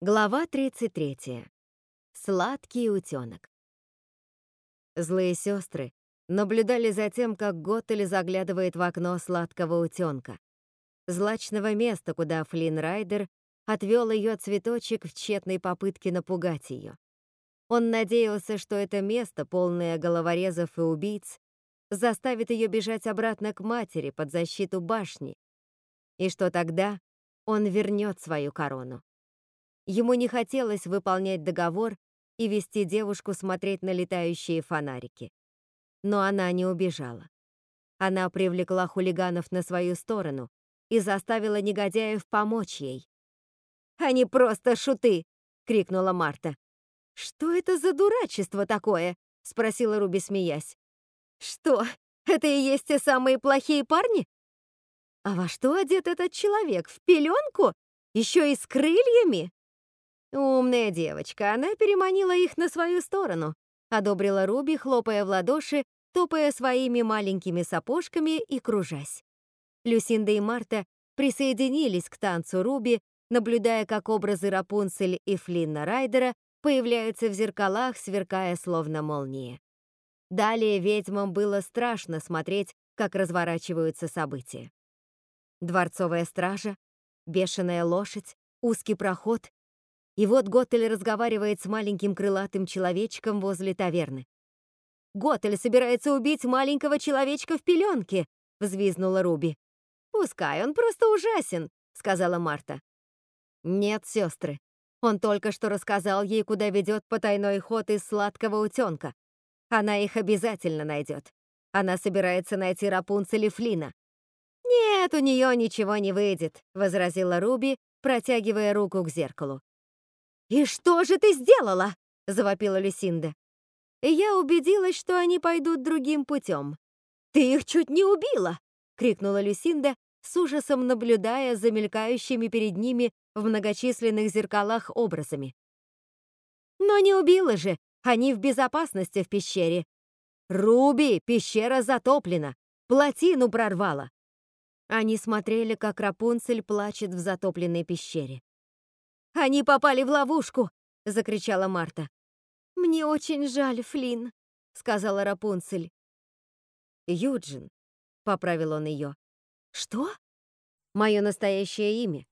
Глава 33. Сладкий утенок. Злые сестры наблюдали за тем, как Готтель заглядывает в окно сладкого утенка, злачного места, куда Флинн Райдер отвел ее цветочек в тщетной попытке напугать ее. Он надеялся, что это место, полное головорезов и убийц, заставит ее бежать обратно к матери под защиту башни, и что тогда он вернет свою корону. Ему не хотелось выполнять договор и вести девушку смотреть на летающие фонарики. Но она не убежала. Она привлекла хулиганов на свою сторону и заставила негодяев помочь ей. «Они просто шуты!» — крикнула Марта. «Что это за дурачество такое?» — спросила Руби, смеясь. «Что, это и есть те самые плохие парни? А во что одет этот человек? В пеленку? Еще и с крыльями?» «Умная девочка, она переманила их на свою сторону», одобрила Руби, хлопая в ладоши, топая своими маленькими сапожками и кружась. Люсинда и Марта присоединились к танцу Руби, наблюдая, как образы Рапунцель и Флинна Райдера появляются в зеркалах, сверкая словно молнии. Далее ведьмам было страшно смотреть, как разворачиваются события. Дворцовая стража, бешеная лошадь, узкий проход, и вот Готель разговаривает с маленьким крылатым человечком возле таверны. «Готель собирается убить маленького человечка в пеленке!» — взвизнула Руби. «Пускай, он просто ужасен», — сказала Марта. «Нет, сестры. Он только что рассказал ей, куда ведет потайной ход из сладкого утенка. Она их обязательно найдет. Она собирается найти Рапунцель и Флина. «Нет, у нее ничего не выйдет», — возразила Руби, протягивая руку к зеркалу. «И что же ты сделала?» — завопила Люсинда. «Я убедилась, что они пойдут другим путем». «Ты их чуть не убила!» — крикнула Люсинда, с ужасом наблюдая за мелькающими перед ними в многочисленных зеркалах образами. «Но не убила же! Они в безопасности в пещере!» «Руби, пещера затоплена! Плотину прорвала!» Они смотрели, как Рапунцель плачет в затопленной пещере. Они попали в ловушку!» — закричала Марта. «Мне очень жаль, Флинн», — сказала Рапунцель. «Юджин», — поправил он ее. «Что?» «Мое настоящее имя.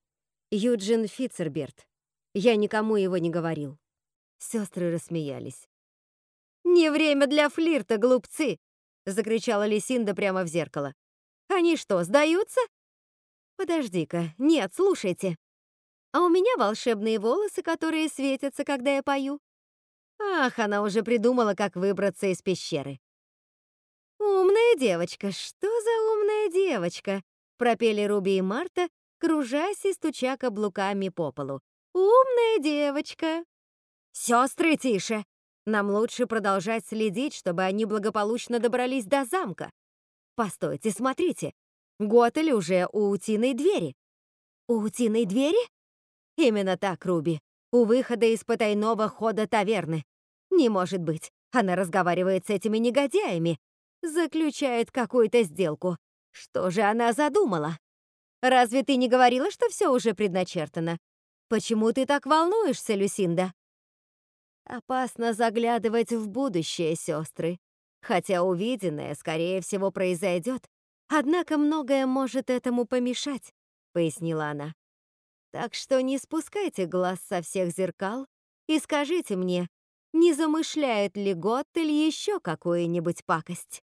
Юджин Фицерберт. Я никому его не говорил». Сестры рассмеялись. «Не время для флирта, глупцы!» — закричала Лисинда прямо в зеркало. «Они что, сдаются?» «Подожди-ка, нет, слушайте!» А у меня волшебные волосы, которые светятся, когда я пою. Ах, она уже придумала, как выбраться из пещеры. «Умная девочка, что за умная девочка?» пропели Руби и Марта, кружась и стуча каблуками по полу. «Умная девочка!» «Сестры, тише! Нам лучше продолжать следить, чтобы они благополучно добрались до замка. Постойте, смотрите, Готель уже у утиной двери». «У утиной двери?» Именно так, Руби. У выхода из потайного хода таверны. Не может быть. Она разговаривает с этими негодяями. Заключает какую-то сделку. Что же она задумала? Разве ты не говорила, что все уже предначертано? Почему ты так волнуешься, Люсинда? Опасно заглядывать в будущее, сестры. Хотя увиденное, скорее всего, произойдет. Однако многое может этому помешать, пояснила она. Так что не спускайте глаз со всех зеркал и скажите мне, не замышляет ли Готтель еще какую-нибудь пакость.